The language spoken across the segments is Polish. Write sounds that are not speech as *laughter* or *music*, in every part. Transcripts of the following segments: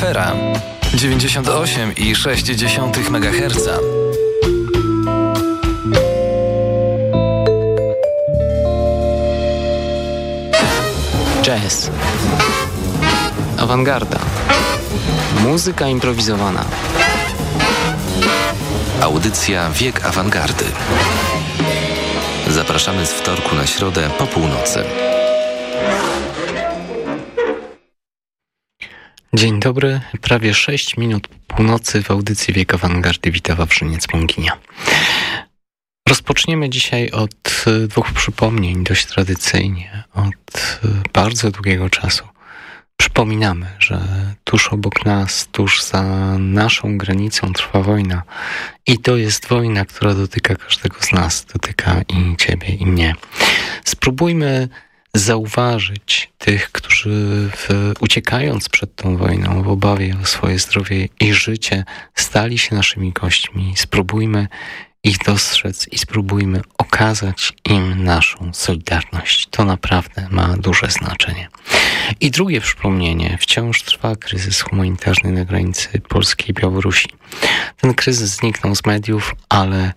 Afera 98,6 MHz. Jazz. Awangarda. Muzyka improwizowana. Audycja Wiek Awangardy. Zapraszamy z wtorku na środę po północy. Dzień dobry, prawie 6 minut północy w audycji Wiek Awangardy wita Wawrzyniec Mąginia. Rozpoczniemy dzisiaj od e, dwóch przypomnień, dość tradycyjnie, od e, bardzo długiego czasu. Przypominamy, że tuż obok nas, tuż za naszą granicą trwa wojna i to jest wojna, która dotyka każdego z nas, dotyka i ciebie, i mnie. Spróbujmy zauważyć tych, którzy w, uciekając przed tą wojną, w obawie o swoje zdrowie i życie, stali się naszymi gośćmi. Spróbujmy ich dostrzec i spróbujmy okazać im naszą solidarność. To naprawdę ma duże znaczenie. I drugie przypomnienie. Wciąż trwa kryzys humanitarny na granicy Polski i Białorusi. Ten kryzys zniknął z mediów, ale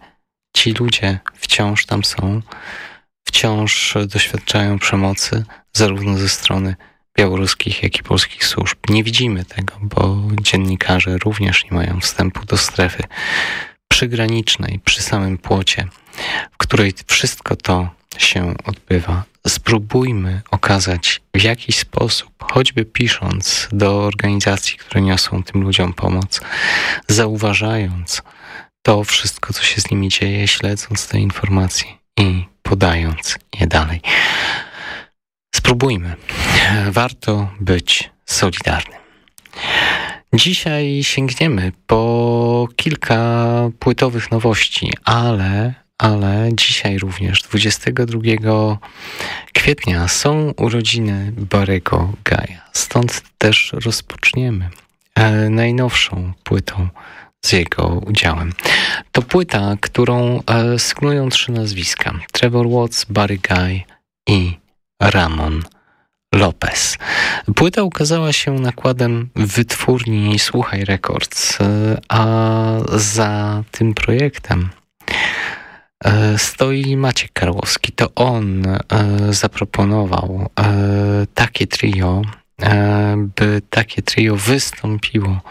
ci ludzie wciąż tam są, wciąż doświadczają przemocy zarówno ze strony białoruskich, jak i polskich służb. Nie widzimy tego, bo dziennikarze również nie mają wstępu do strefy przygranicznej, przy samym płocie, w której wszystko to się odbywa. Spróbujmy okazać w jakiś sposób, choćby pisząc do organizacji, które niosą tym ludziom pomoc, zauważając to wszystko, co się z nimi dzieje, śledząc te informacje i podając je dalej. Spróbujmy. Warto być solidarnym. Dzisiaj sięgniemy po kilka płytowych nowości, ale, ale dzisiaj również, 22 kwietnia, są urodziny Barego Gaja. Stąd też rozpoczniemy e, najnowszą płytą z jego udziałem. To płyta, którą e, sknują trzy nazwiska. Trevor Watts, Barry Guy i Ramon Lopez. Płyta ukazała się nakładem wytwórni Słuchaj Records, a za tym projektem e, stoi Maciek Karłowski. To on e, zaproponował e, takie trio, by takie trio wystąpiło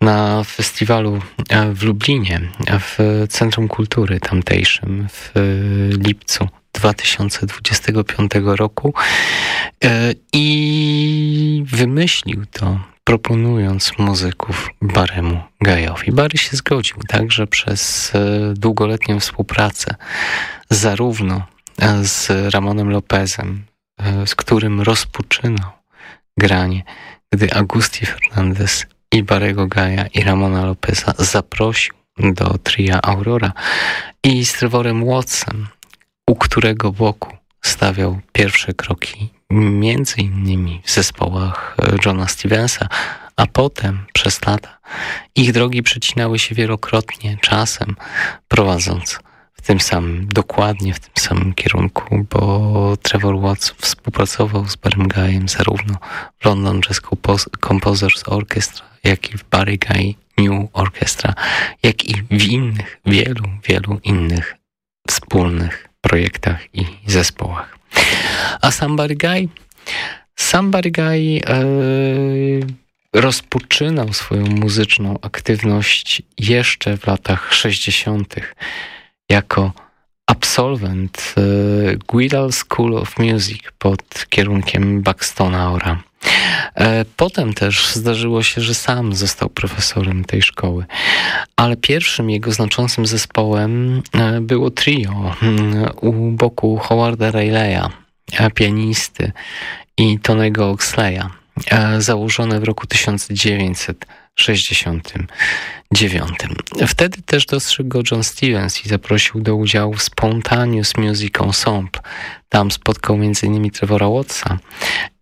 na festiwalu w Lublinie, w Centrum Kultury tamtejszym w lipcu 2025 roku e, i wymyślił to proponując muzyków Baremu Gajowi. Bary się zgodził także przez e, długoletnią współpracę zarówno e, z Ramonem Lopezem, z którym rozpoczynał granie, gdy Agusti Fernandez i Barego Gaja i Ramona Lopeza zaprosił do tria Aurora i z Trevorem Wattsem, u którego boku stawiał pierwsze kroki, między innymi w zespołach Johna Stevensa, a potem przez lata ich drogi przecinały się wielokrotnie, czasem prowadząc w tym samym, dokładnie w tym samym kierunku, bo Trevor Watts współpracował z Barrym Guyem zarówno w London Jazz Composers Orchestra, jak i w Barry Guy New Orchestra, jak i w innych, wielu, wielu innych wspólnych projektach i zespołach. A Somebody Guy? Somebody Guy e, rozpoczynał swoją muzyczną aktywność jeszcze w latach 60. jako absolwent e, Guildhall School of Music pod kierunkiem Buxtona Ora. E, potem też zdarzyło się, że sam został profesorem tej szkoły, ale pierwszym jego znaczącym zespołem e, było trio mm, u boku Howarda Rayleigha, e, pianisty i Tonego Oxleya, założone w roku 1960. 69. Wtedy też dostrzegł go John Stevens i zaprosił do udziału w Spontaneous Music Ensemble. Tam spotkał m.in. Trevora Wattsa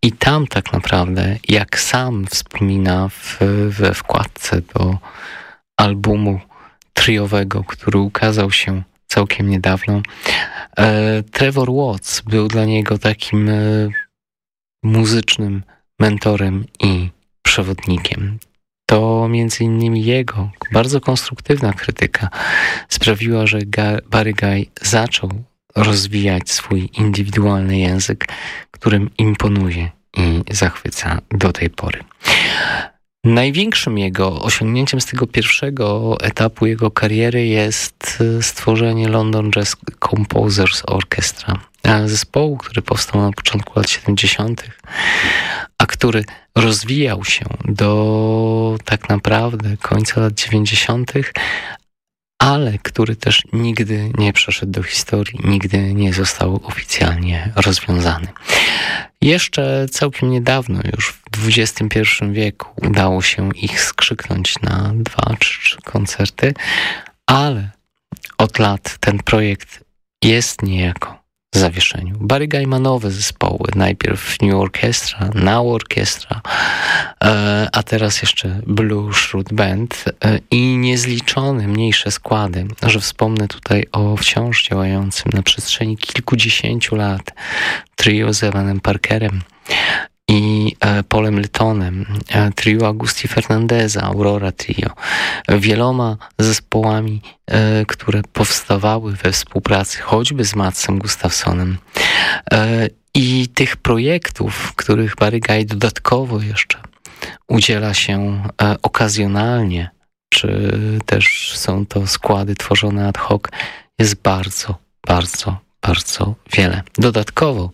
i tam tak naprawdę, jak sam wspomina w, we wkładce do albumu triowego, który ukazał się całkiem niedawno, e, Trevor Watts był dla niego takim e, muzycznym mentorem i przewodnikiem to między innymi jego bardzo konstruktywna krytyka sprawiła, że Barry Guy zaczął rozwijać swój indywidualny język, którym imponuje i zachwyca do tej pory. Największym jego osiągnięciem z tego pierwszego etapu jego kariery jest stworzenie London Jazz Composers Orchestra, zespołu, który powstał na początku lat 70., a który rozwijał się do tak naprawdę końca lat 90., ale który też nigdy nie przeszedł do historii, nigdy nie został oficjalnie rozwiązany. Jeszcze całkiem niedawno, już w XXI wieku, udało się ich skrzyknąć na dwa czy trzy koncerty, ale od lat ten projekt jest niejako zawieszeniu. Barry Guy ma nowe zespoły. Najpierw New Orchestra, Now Orchestra, e, a teraz jeszcze Blue Shroud Band e, i niezliczone mniejsze składy, że wspomnę tutaj o wciąż działającym na przestrzeni kilkudziesięciu lat trio z Evanem Parkerem i e, Polem Lytonem, e, trio Augusti Fernandeza, Aurora Trio, wieloma zespołami, e, które powstawały we współpracy choćby z Matsem Gustafsonem. I tych projektów, w których Barry Guy dodatkowo jeszcze udziela się okazjonalnie, czy też są to składy tworzone ad hoc, jest bardzo, bardzo bardzo wiele. Dodatkowo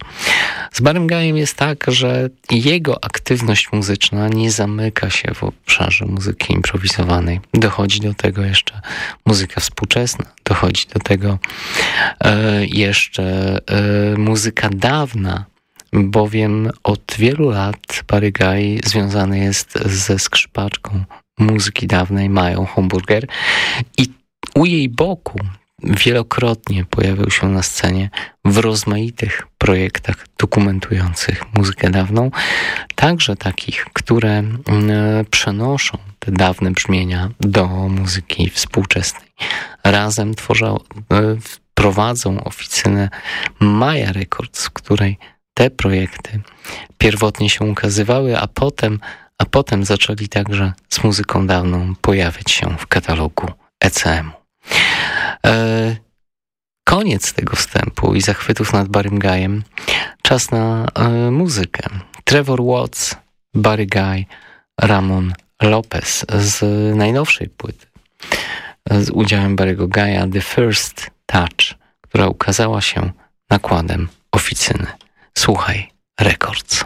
z Barem Gajem jest tak, że jego aktywność muzyczna nie zamyka się w obszarze muzyki improwizowanej. Dochodzi do tego jeszcze muzyka współczesna, dochodzi do tego e, jeszcze e, muzyka dawna, bowiem od wielu lat Barry związany jest ze skrzypaczką muzyki dawnej Mają Homburger i u jej boku wielokrotnie pojawiał się na scenie w rozmaitych projektach dokumentujących muzykę dawną, także takich, które mm, przenoszą te dawne brzmienia do muzyki współczesnej. Razem tworzą, e, prowadzą oficynę Maya Records, w której te projekty pierwotnie się ukazywały, a potem, a potem zaczęli także z muzyką dawną pojawiać się w katalogu ECM-u. E, koniec tego wstępu i zachwytów nad Barrym Guyem. Czas na e, muzykę. Trevor Watts, Barry Guy, Ramon Lopez z najnowszej płyty z udziałem Barry'ego Guy'a The First Touch, która ukazała się nakładem oficyny. Słuchaj, Records.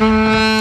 嗯。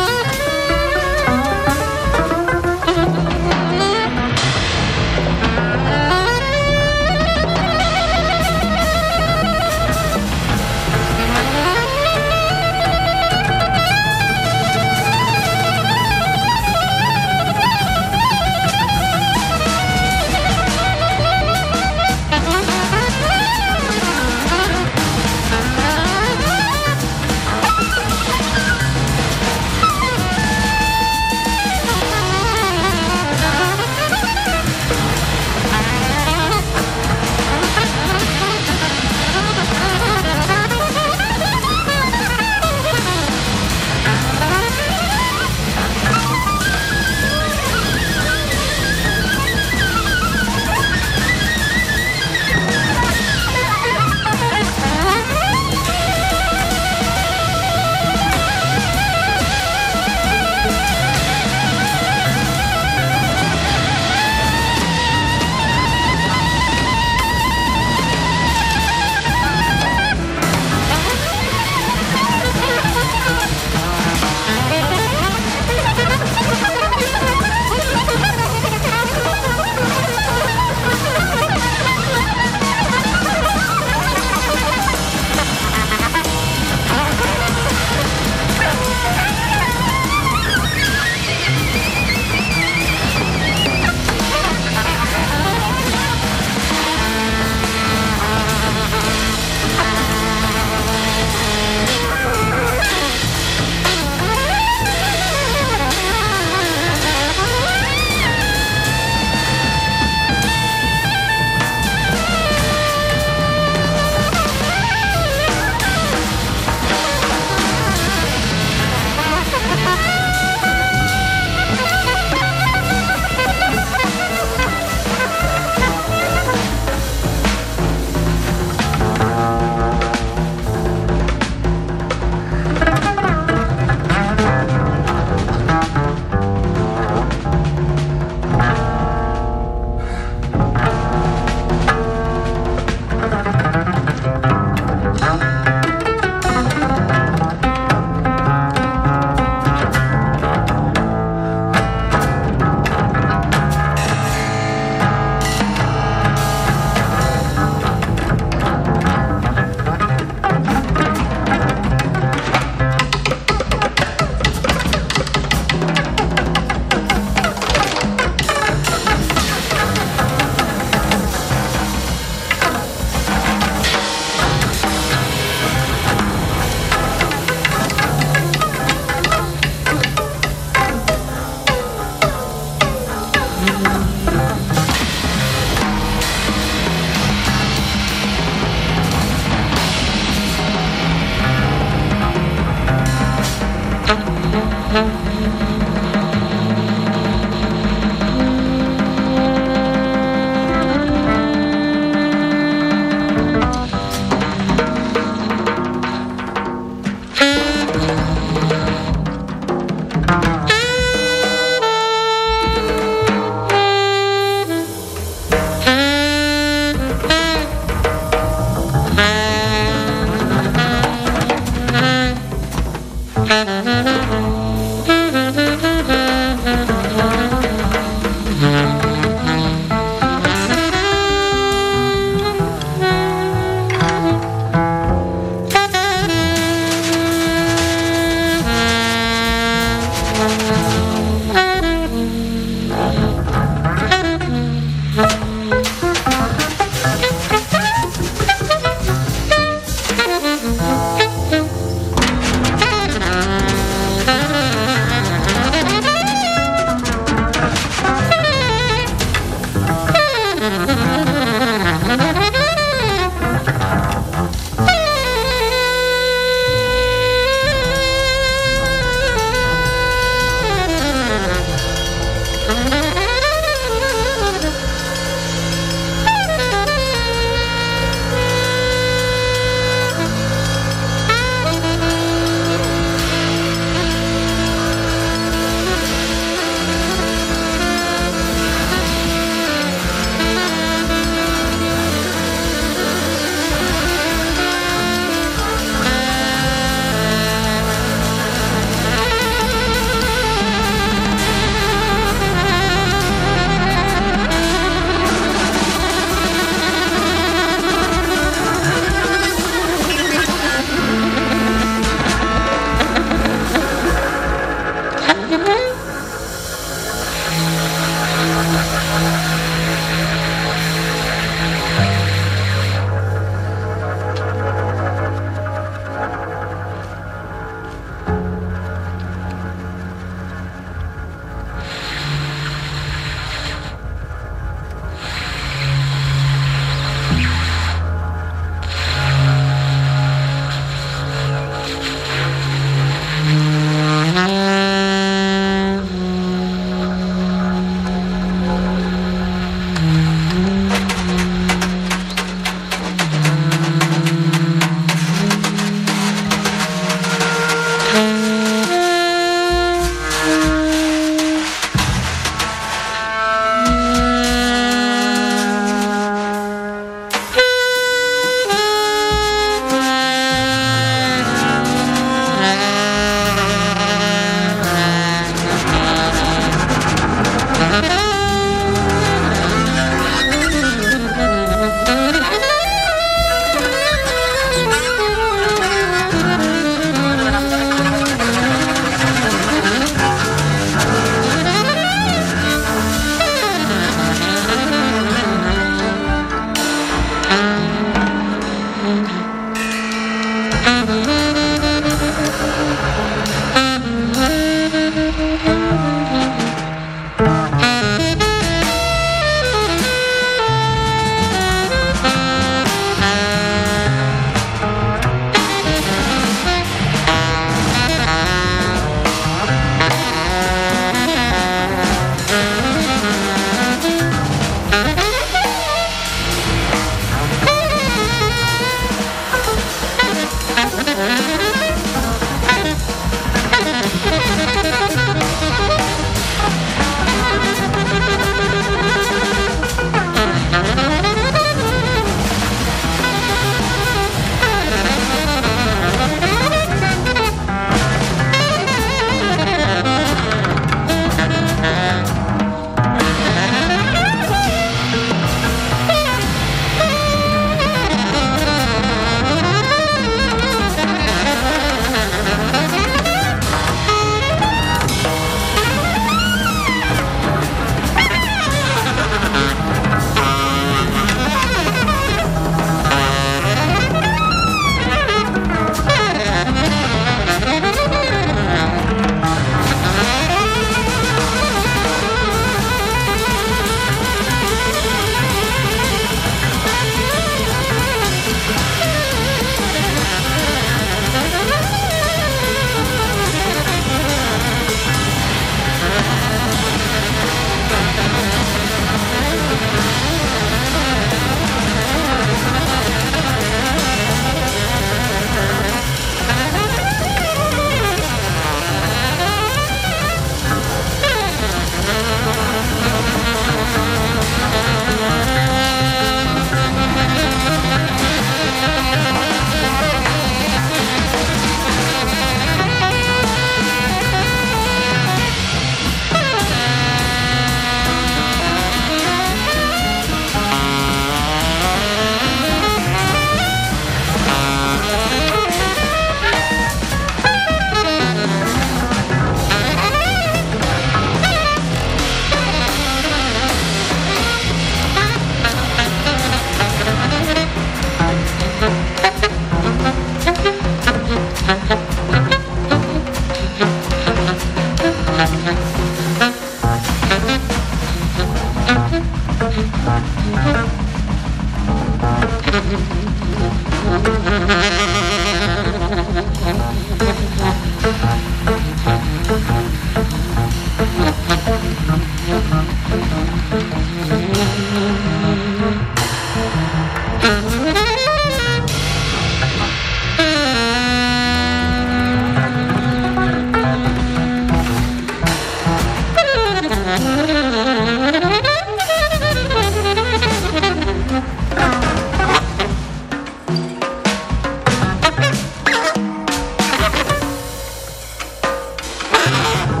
you *laughs*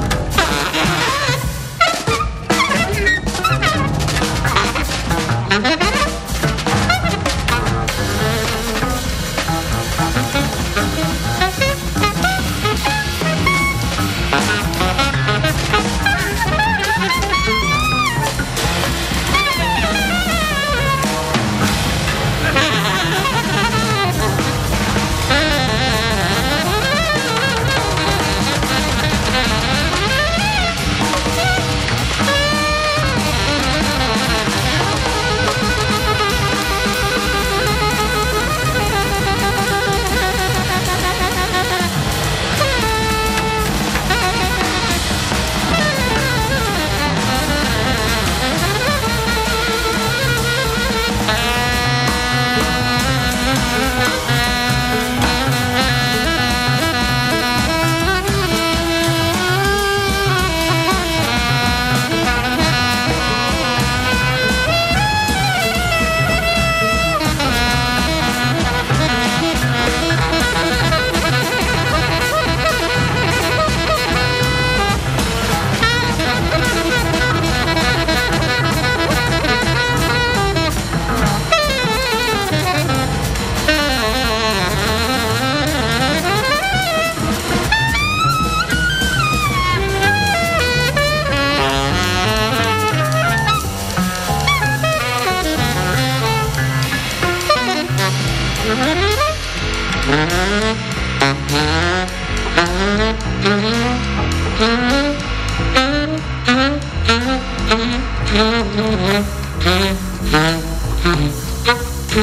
Thank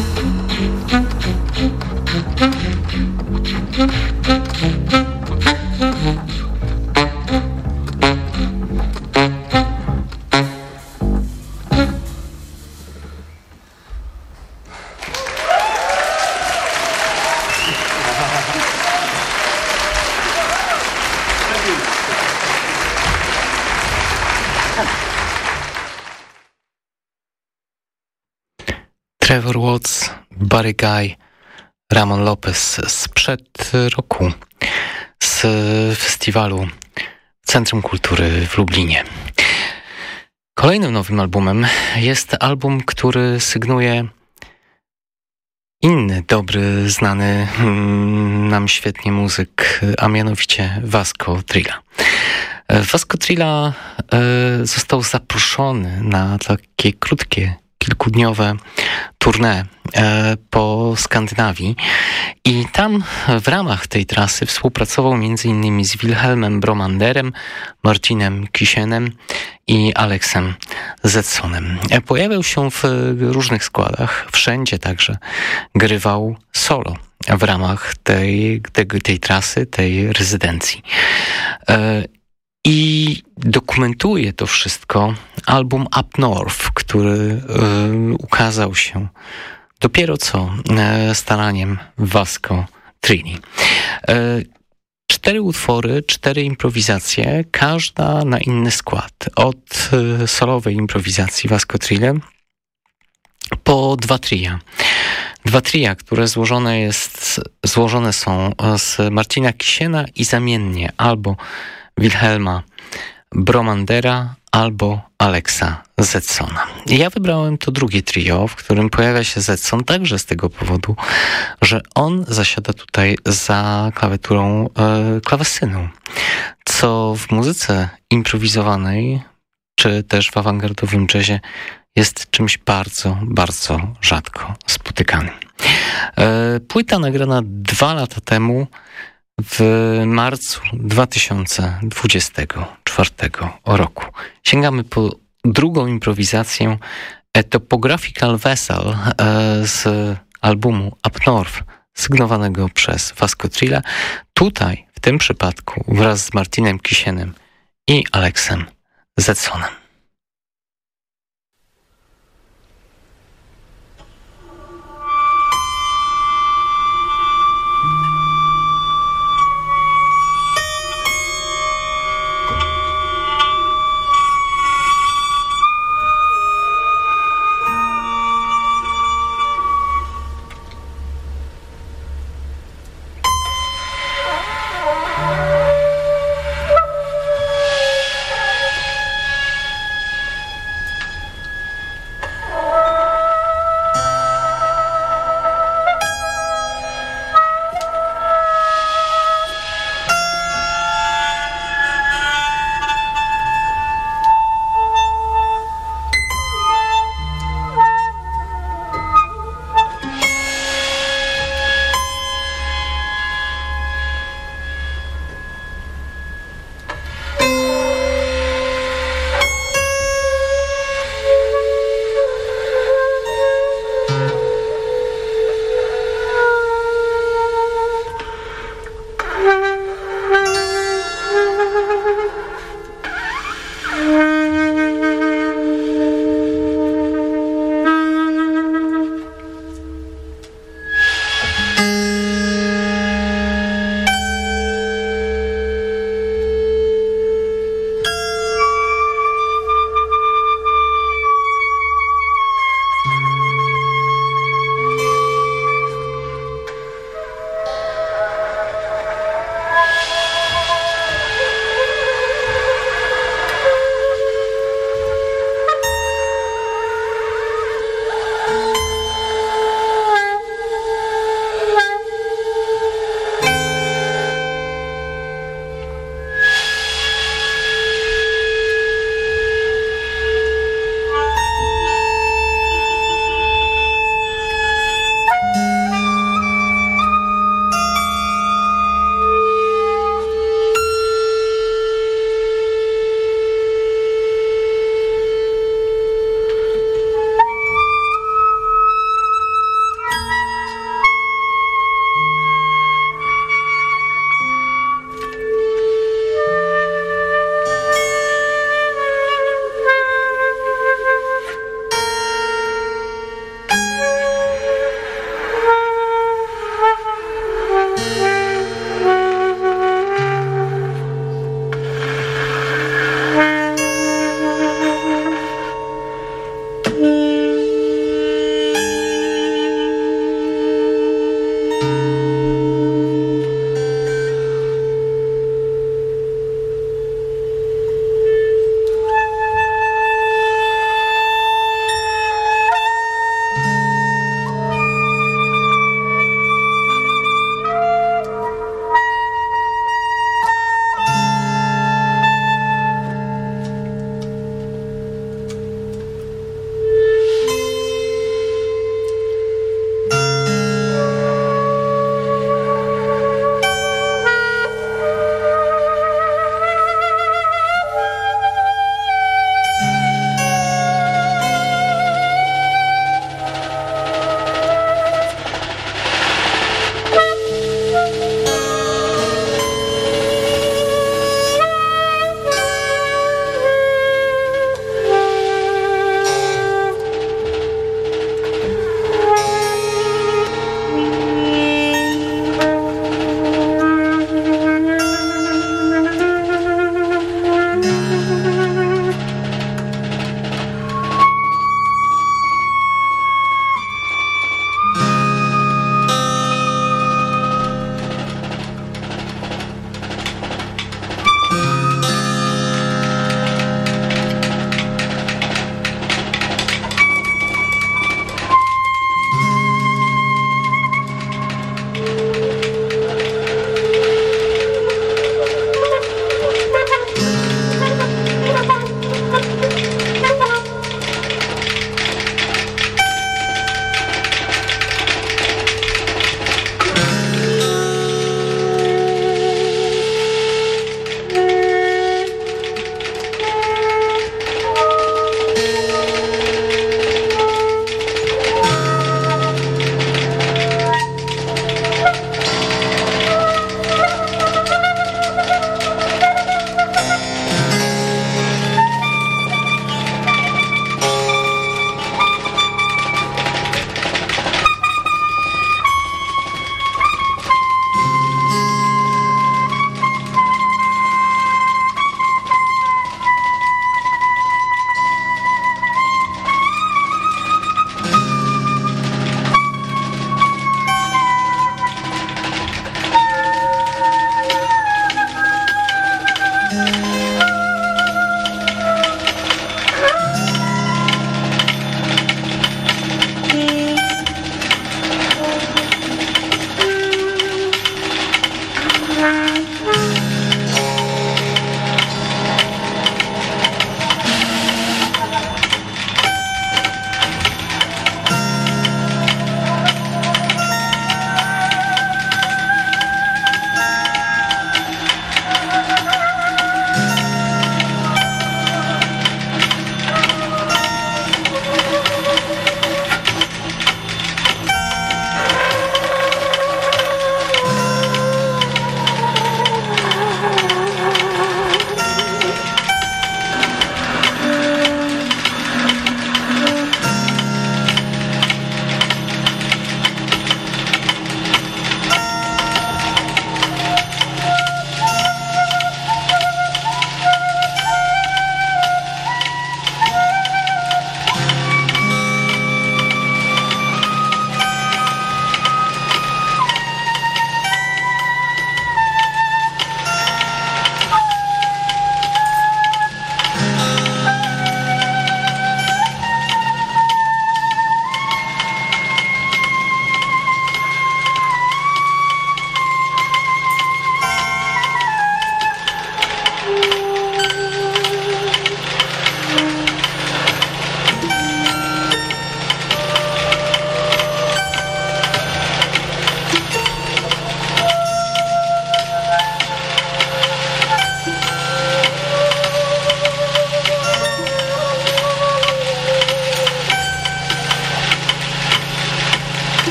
you. Trevor Watts, Barry Guy, Ramon Lopez sprzed roku z festiwalu Centrum Kultury w Lublinie. Kolejnym nowym albumem jest album, który sygnuje inny, dobry, znany mm, nam świetnie muzyk, a mianowicie Vasco Trilla. Vasco Trilla e, został zaproszony na takie krótkie kilkudniowe tournée e, po Skandynawii i tam w ramach tej trasy współpracował m.in. z Wilhelmem Bromanderem, Martinem Kisienem i Aleksem Zetsonem. E, pojawiał się w różnych składach, wszędzie także grywał solo w ramach tej, tej, tej trasy, tej rezydencji. E, i dokumentuje to wszystko album Up North, który y, ukazał się dopiero co y, staraniem Vasco Trini. Y, cztery utwory, cztery improwizacje, każda na inny skład. Od solowej improwizacji Vasco Trille po dwa tria. Dwa tria, które złożone, jest, złożone są z Marcina Kisiena i zamiennie albo Wilhelma Bromandera albo Alexa Zetsona. Ja wybrałem to drugie trio, w którym pojawia się Zetson także z tego powodu, że on zasiada tutaj za klawiaturą e, co w muzyce improwizowanej czy też w awangardowym jazzie jest czymś bardzo, bardzo rzadko spotykanym. E, płyta nagrana dwa lata temu w marcu 2024 roku. Sięgamy po drugą improwizację A Topographical Vessel e, z albumu Up North sygnowanego przez Vasco Trilla. Tutaj, w tym przypadku, wraz z Martinem Kisienem i Aleksem Zetsonem.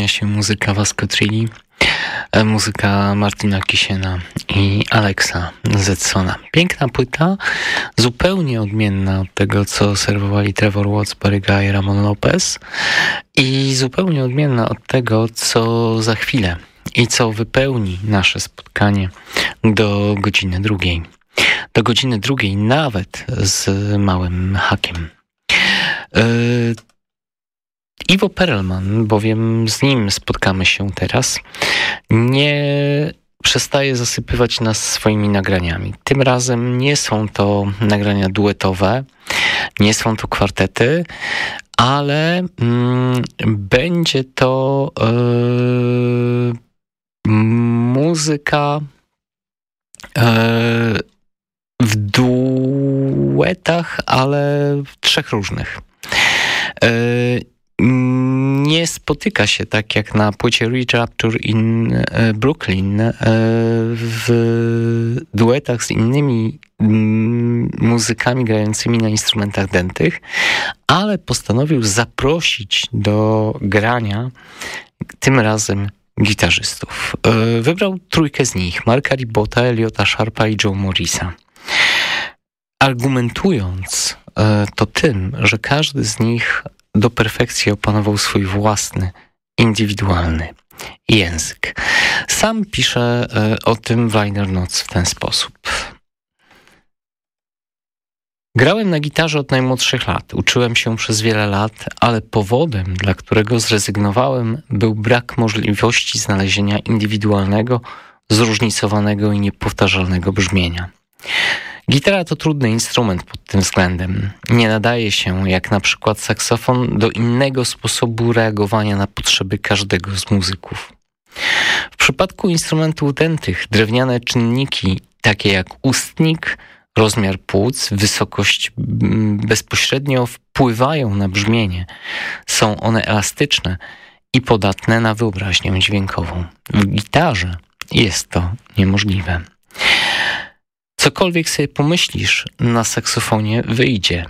Wyłania się muzyka Vasco Trilli, e, muzyka Martina Kisiena i Alexa Zetsona. Piękna płyta, zupełnie odmienna od tego, co serwowali Trevor Watts, Barry Guy Ramon Lopez i zupełnie odmienna od tego, co za chwilę i co wypełni nasze spotkanie do godziny drugiej. Do godziny drugiej nawet z małym hakiem. Yy, Iwo Perelman, bowiem z nim spotkamy się teraz, nie przestaje zasypywać nas swoimi nagraniami. Tym razem nie są to nagrania duetowe, nie są to kwartety, ale mm, będzie to yy, muzyka yy, w duetach, ale w trzech różnych. Yy, nie spotyka się tak jak na płycie Reach Rapture in e, Brooklyn e, w duetach z innymi mm, muzykami grającymi na instrumentach dętych, ale postanowił zaprosić do grania tym razem gitarzystów. E, wybrał trójkę z nich, Marka Ribota, Eliota Sharpa i Joe Morrisa. Argumentując to tym, że każdy z nich do perfekcji opanował swój własny, indywidualny język. Sam pisze e, o tym Weiner Noc w ten sposób. Grałem na gitarze od najmłodszych lat. Uczyłem się przez wiele lat, ale powodem, dla którego zrezygnowałem, był brak możliwości znalezienia indywidualnego, zróżnicowanego i niepowtarzalnego brzmienia. Gitara to trudny instrument pod tym względem. Nie nadaje się, jak na przykład saksofon, do innego sposobu reagowania na potrzeby każdego z muzyków. W przypadku instrumentów dętych drewniane czynniki, takie jak ustnik, rozmiar płuc, wysokość bezpośrednio wpływają na brzmienie. Są one elastyczne i podatne na wyobraźnię dźwiękową. W gitarze jest to niemożliwe. Cokolwiek sobie pomyślisz na saksofonie wyjdzie.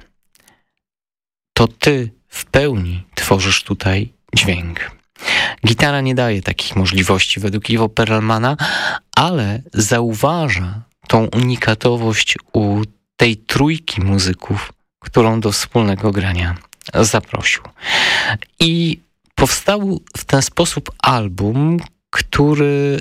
To ty w pełni tworzysz tutaj dźwięk. Gitara nie daje takich możliwości według Iwo Perelmana, ale zauważa tą unikatowość u tej trójki muzyków, którą do wspólnego grania zaprosił. I powstał w ten sposób album, który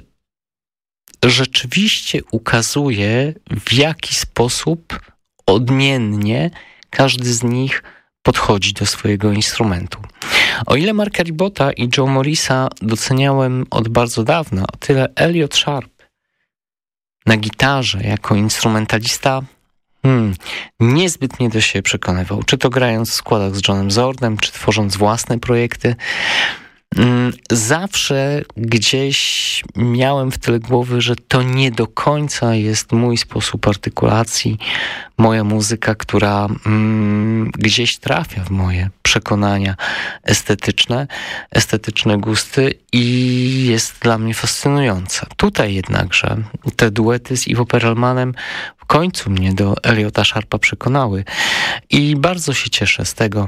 rzeczywiście ukazuje, w jaki sposób odmiennie każdy z nich podchodzi do swojego instrumentu. O ile Marka Ribota i Joe Morrisa doceniałem od bardzo dawna, o tyle Elliot Sharp na gitarze jako instrumentalista hmm, niezbyt mnie do siebie przekonywał. Czy to grając w składach z Johnem Zordem, czy tworząc własne projekty. Mm, zawsze gdzieś miałem w tyle głowy, że to nie do końca jest mój sposób artykulacji, moja muzyka, która mm, gdzieś trafia w moje przekonania estetyczne, estetyczne gusty i jest dla mnie fascynująca. Tutaj jednakże te duety z Iwo Perelmanem w końcu mnie do Eliota Sharpa przekonały i bardzo się cieszę z tego,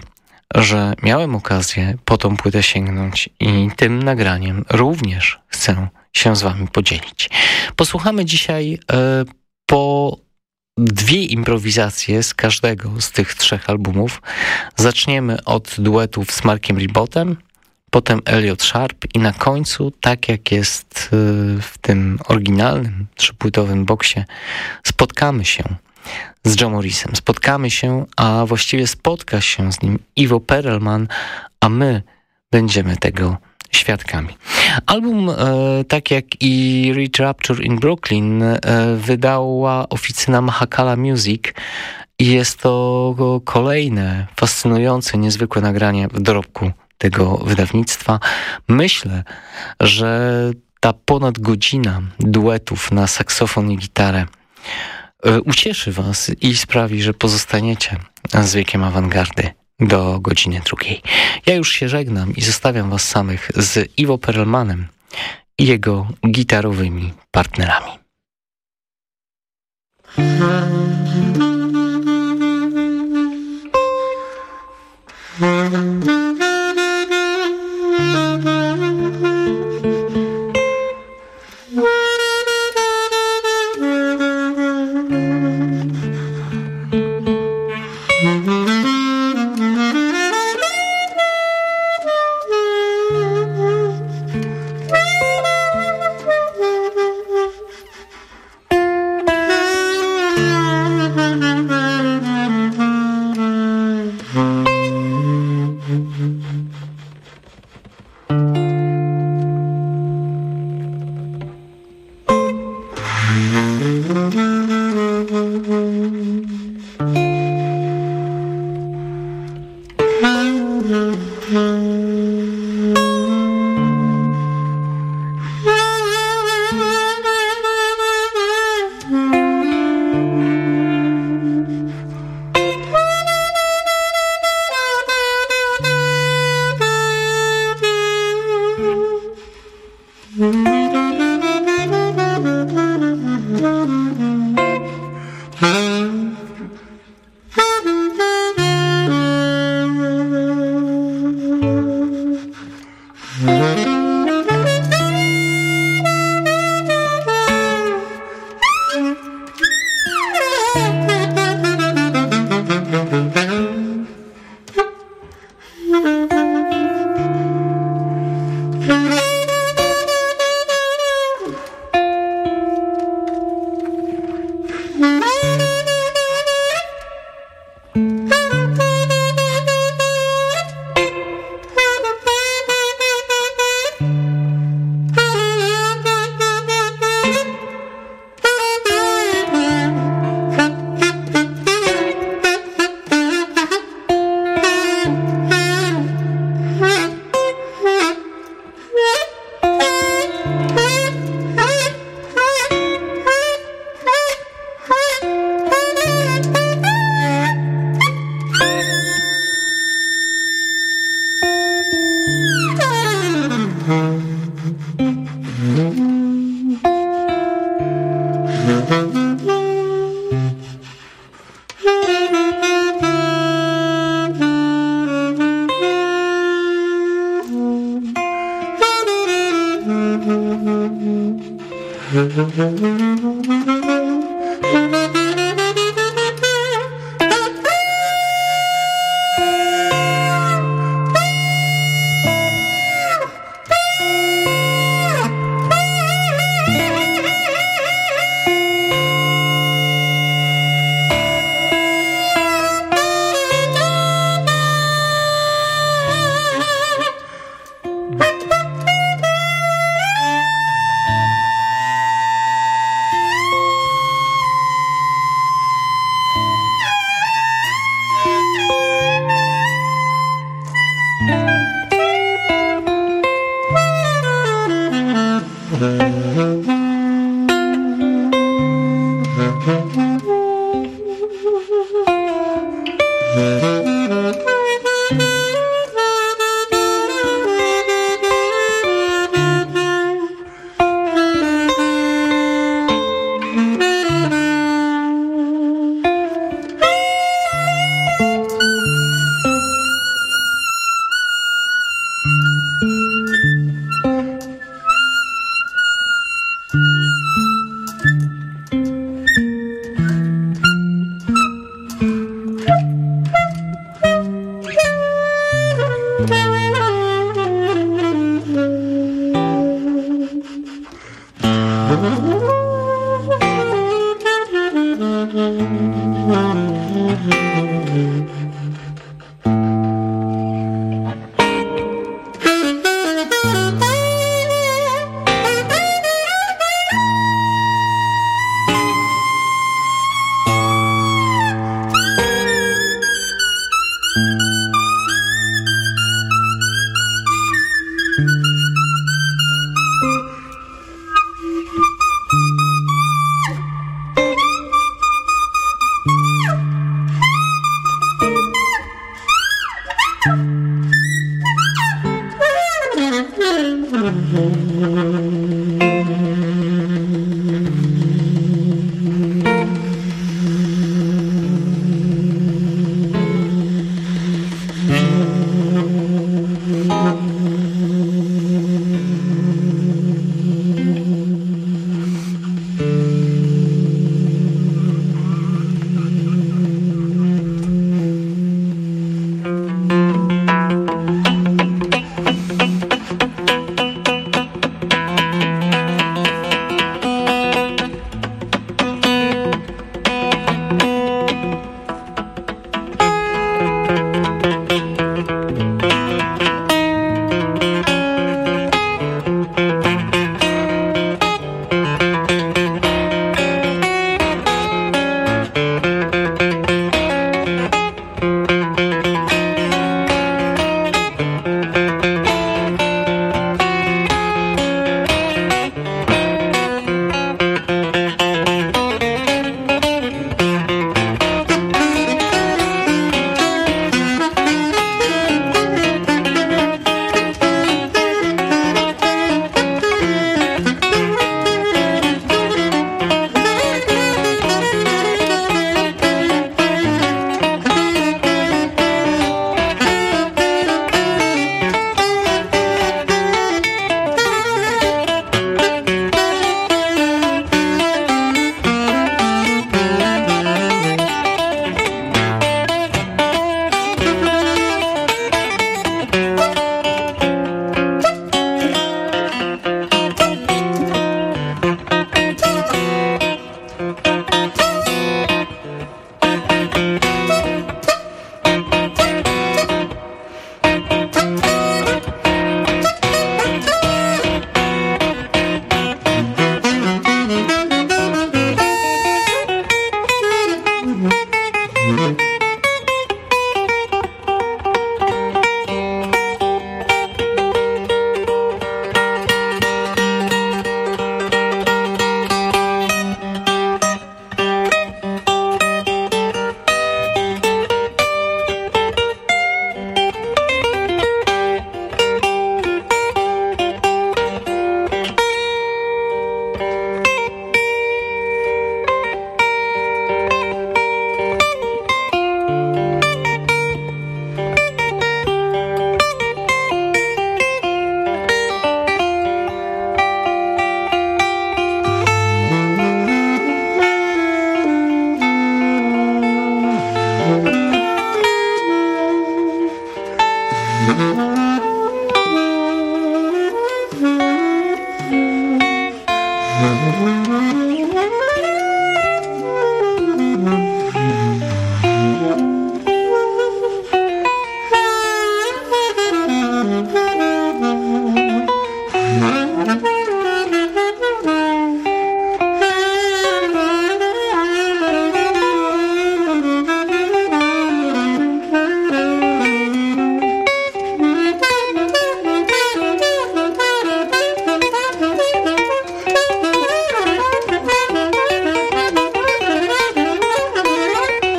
że miałem okazję po tą płytę sięgnąć i tym nagraniem również chcę się z wami podzielić. Posłuchamy dzisiaj e, po dwie improwizacje z każdego z tych trzech albumów. Zaczniemy od duetów z Markiem Ribotem, potem Elliot Sharp i na końcu, tak jak jest e, w tym oryginalnym trzypłytowym boksie, spotkamy się z Joe Morrisem. Spotkamy się, a właściwie spotka się z nim Ivo Perelman, a my będziemy tego świadkami. Album, e, tak jak i Reach Rapture in Brooklyn, e, wydała oficyna Mahakala Music i jest to kolejne fascynujące, niezwykłe nagranie w dorobku tego wydawnictwa. Myślę, że ta ponad godzina duetów na saksofon i gitarę ucieszy Was i sprawi, że pozostaniecie z wiekiem awangardy do godziny drugiej. Ja już się żegnam i zostawiam Was samych z Iwo Perelmanem i jego gitarowymi partnerami.